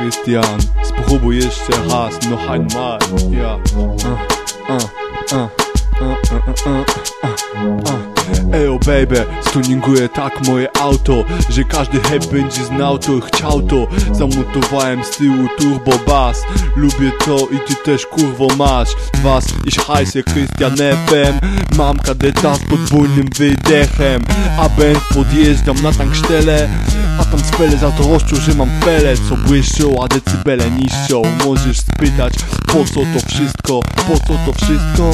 Krystian, spróbuj jeszcze raz, noch einmal, ja. Uh. Ejo baby, stuninguję tak moje auto Że każdy hep będzie znał to i chciał to Zamontowałem z tyłu turbo bass Lubię to i ty też kurwo masz Was, ich heiße Christian FM Mam kadeta z podwójnym wydechem A będ podjeżdżam na tankstelle A tam spele za to roszczą, że mam fele Co błyszczą, a decybele niszczą Możesz spytać, po co to wszystko Po co to wszystko?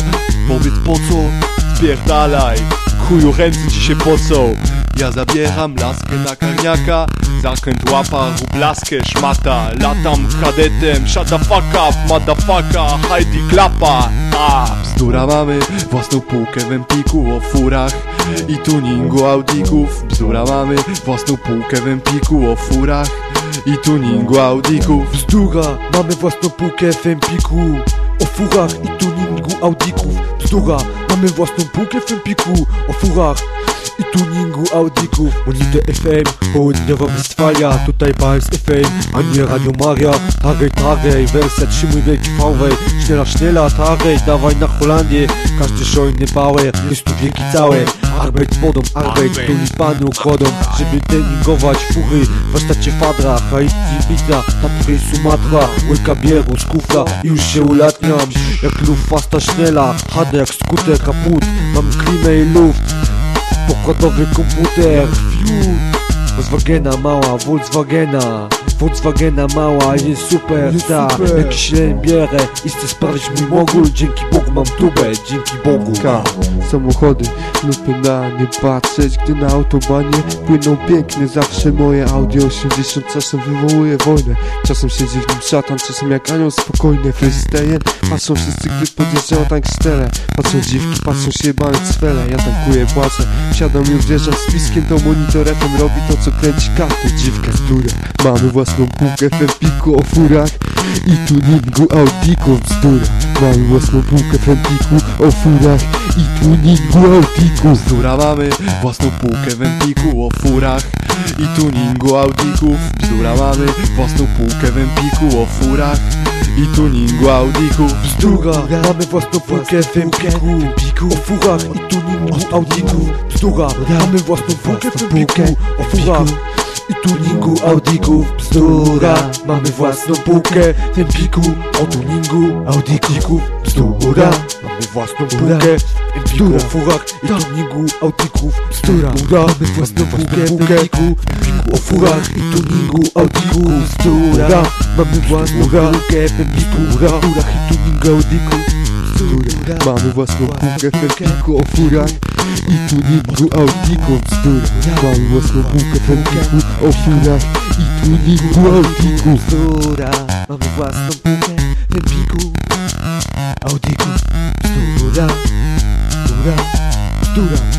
Powiedz po co? Spierdalaj Chuju ręce ci się pocą Ja zabieram laskę na karniaka Zakręt łapa, rób laskę, szmata. Latam kadetem, shut the fuck up, motherfucker Heidi klapa, a Bzdura mamy, własną półkę w Empiku O furach i tuningu Audików. Bzdura mamy, własną półkę w Empiku O furach i tuningu Audików. Bzdura, mamy własną półkę w Empiku O furach i tuningu Audików. Bzdura, mamy własną półkę w Empiku O furach i tuningu Audików Monitor FM, południowa Westfalia Tutaj Bals FM, a nie Radio Maria. Tarej, tarej, wersja trzymuj wielki fałwej Szniela, szniela, tarej, dawaj na Holandię. Każdy szojny bauer, jest tu wieki całe Arbeit z wodą, arbeit, tulipany układą Żeby treningować W warsztacie Fadra, Haiti, Ibiza Tatry, Sumatra, łyka bieru z kufla I już się ulatniam. Jak luf fasta sznela Hadę jak skuter, kaput. Mam klimę i luft Pokładowy komputer. Volkswagena mała, Volkswagena. Volkswagena mała, jest super, Jest ta super. Jakiś i chcę sprawdzić mój mogul. Dzięki Bogu mam tubę, dzięki Bogu. Ka, samochody, lupy na nie patrzeć Gdy na autobanie płyną piękne. Zawsze moje Audi 80 czasem wywołuje wojnę. Czasem siedzi w nim szatan, czasem jak anioł spokojny. Freestyle, patrzą wszyscy gdy podjeżdżają tankstele. Patrzą dziwki, patrzą się jebane cwele Ja tankuję, płacę, wsiadam i odjeżdżam z piskiem To monitoretem robi to co kręci kartę. Dziwka durę, mamy własną półkę w Empiku o furach i tuningu Audików bzdura Mamy własną półkę Empiku o furach i tuningu Audików Bzdura mamy, własną półkę w Empiku O furach i tuningu Audików Bzdura mamy, własną półkę w Empiku O furach i tuningu Audików Bzdura, mamy własną półkę w Empiku O furach i tuningu Audików Bzdura, mamy własną półkę w Empiku O furach i tuningu Audików Bzdura, mamy własną półkę w Empiku O tuningu Audików Bzdura, mamy własną półkę O furach i tuningu Audików Bzdura, mamy własną półkę w Empiku O furach i tuningu Audików Bzdura, mamy własną półkę w Empiku O furach i tuningu Audików Bzdura Mamy własną półkę w Empiku o furach i tuningu Audików Bzdura Mamy własną półkę w Empiku o furach i tuningu Audików Bzdura, mamy własną półkę w Empiku Audiku Bzdura, bzdura, bzdura